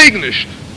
eigentlich nicht.